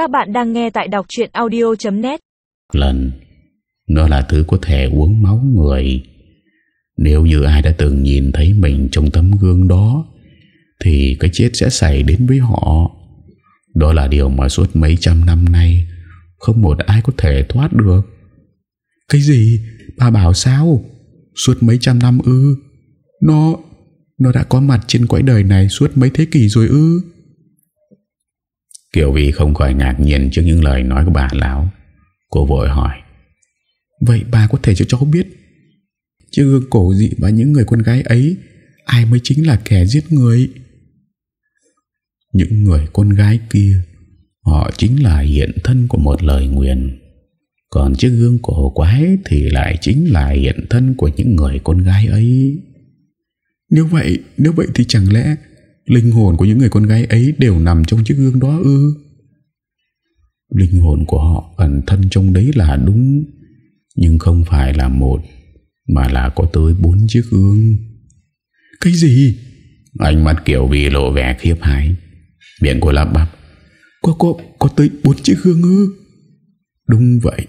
Các bạn đang nghe tại đọc chuyện audio.net Lần Nó là thứ có thể uống máu người. Nếu như ai đã từng nhìn thấy mình trong tấm gương đó, Thì cái chết sẽ xảy đến với họ. Đó là điều mà suốt mấy trăm năm nay, Không một ai có thể thoát được. Cái gì? Bà bảo sao? Suốt mấy trăm năm ư? Nó Nó đã có mặt trên quãng đời này Suốt mấy thế kỷ rồi ư? Tiểu Vi không khỏi ngạc nhiên Trước những lời nói của bà lão. Cô vội hỏi, Vậy bà có thể cho cháu biết Chứ gương cổ dị và những người con gái ấy, Ai mới chính là kẻ giết người? Những người con gái kia, Họ chính là hiện thân của một lời nguyền. Còn chiếc gương cổ quái Thì lại chính là hiện thân của những người con gái ấy. Nếu vậy Nếu vậy thì chẳng lẽ Linh hồn của những người con gái ấy Đều nằm trong chiếc gương đó ư? Linh hồn của họ ẩn thân trong đấy là đúng, Nhưng không phải là một, Mà là có tới bốn chiếc gương. Cái gì? Ánh mắt kiểu vì lộ vẻ khiếp hãi. Miệng cô lắp bắp. Có có có tới bốn chiếc gương ư? Đúng vậy.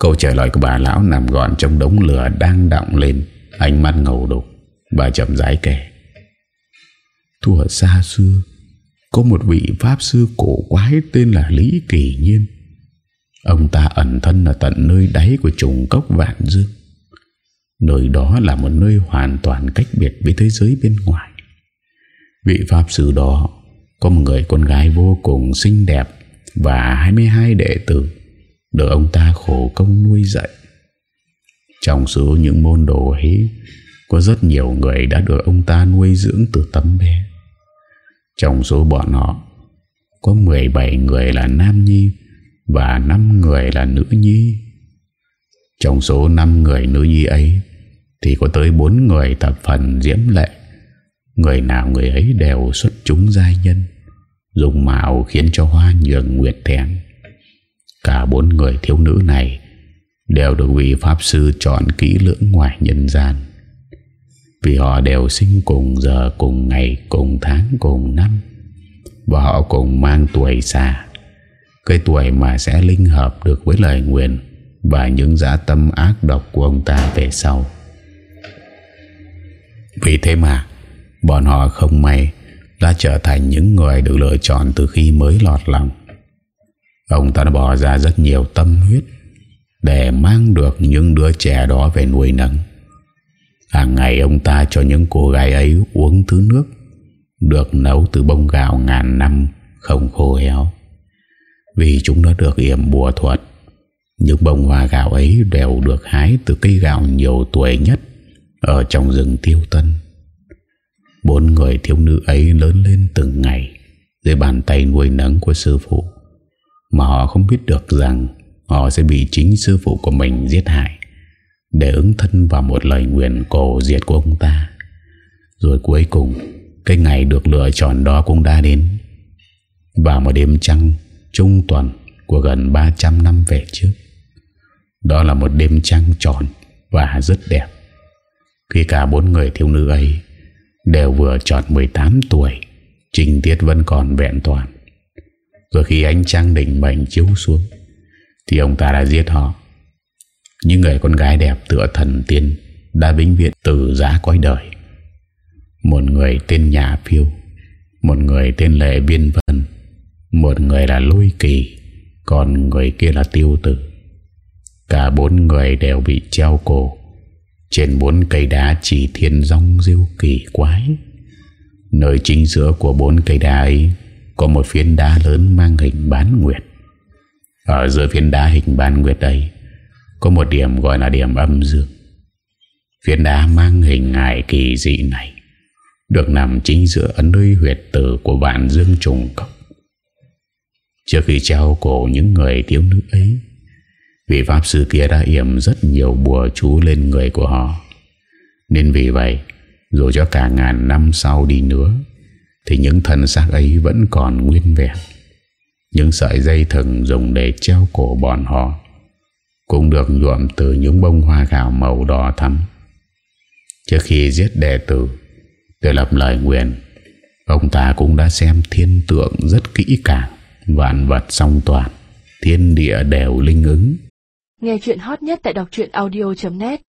Câu trả lời của bà lão nằm gọn trong đống lửa đang động lên. Ánh mắt ngầu đục. Bà chậm rãi kể. Thuở xa xưa Có một vị Pháp sư cổ quái tên là Lý Kỳ Nhiên. Ông ta ẩn thân ở tận nơi đáy của trùng cốc Vạn Dương. Nơi đó là một nơi hoàn toàn cách biệt với thế giới bên ngoài. Vị Pháp sư đó Có một người con gái vô cùng xinh đẹp Và 22 đệ tử Được ông ta khổ công nuôi dạy. Trong số những môn đồ ấy, Có rất nhiều người đã được ông ta nuôi dưỡng từ tấm bé trong số bọn họ, Có 17 người là nam nhi Và 5 người là nữ nhi. Trong số 5 người nữ nhi ấy, Thì có tới 4 người tập phần diễm lệ. Người nào người ấy đều xuất chúng giai nhân, Dùng mạo khiến cho hoa nhường nguyệt thẹn. Cả bốn người thiếu nữ này Đều được vị Pháp Sư chọn kỹ lưỡng ngoài nhân gian vì họ đều sinh cùng giờ, cùng ngày, cùng tháng, cùng năm. Và họ cùng mang tuổi xa Cái tuổi mà sẽ linh hợp được với lời nguyện Và những giá tâm ác độc của ông ta về sau. Vì thế mà, Bọn họ không may Đã trở thành những người được lựa chọn từ khi mới lọt lòng. Ông ta đã bỏ ra rất nhiều tâm huyết Để mang được những đứa trẻ đó về nuôi nấng. Hàng ngày ông ta cho những cô gái ấy uống thứ nước, Được nấu từ bông gạo ngàn năm không khô héo. Vì chúng đã được yểm bùa thuật Những bông hoa gạo ấy đều được hái từ cây gạo nhiều tuổi nhất Ở trong rừng tiêu tân. Bốn người thiếu nữ ấy lớn lên từng ngày Dưới bàn tay nuôi nấng của sư phụ, Mà họ không biết được rằng Họ sẽ bị chính sư phụ của mình giết hại để ứng thân vào một lời nguyện cổ diệt của ông ta. Rồi cuối cùng, cái ngày được lựa chọn đó cũng đã đến. Vào một đêm trăng trung tuần của gần 300 năm về trước. Đó là một đêm trăng tròn và rất đẹp. Khi cả bốn người thiếu nữ ấy đều vừa tròn 18 tuổi, trình tiết vẫn còn vẹn toàn. Rồi khi ánh trăng đỉnh mệnh chiếu xuống, thì ông ta đã giết họ những người con gái đẹp tựa thần tiên Đã vĩnh viễn từ giá cõi đời. Một người tên Nhà Phiêu, Một người tên Lệ Viên Vân, Một người là Lôi Kỳ, Còn người kia là Tiêu Tử. Cả bốn người đều bị treo cổ Trên bốn cây đá chỉ thiên rong rêu kỳ quái. Nơi chính giữa của bốn cây đá ấy Có một phiến đá lớn mang hình bán nguyệt. Ở giữa phiến đá hình bán nguyệt ấy có một điểm gọi là điểm âm dương. Phiến đá mang hình ngài kỳ dị này, Được nằm chính giữa ấn nơi huyệt tử của vạn dương trùng cốc Trước khi treo cổ những người thiếu nữ ấy, Vị Pháp Sư kia đã yểm rất nhiều bùa chú lên người của họ. Nên vì vậy, Dù cho cả ngàn năm sau đi nữa, Thì những thân xác ấy vẫn còn nguyên vẹn. Những sợi dây thừng dùng để treo cổ bọn họ cũng được nhuộm từ những bông hoa gạo màu đỏ thắm. Trước khi giết đệ tử để lập lời nguyện, ông ta cũng đã xem thiên tượng rất kỹ càng Vạn vật song toàn Thiên địa đều linh ứng Nghe chuyện hot nhất tại đọc audio.net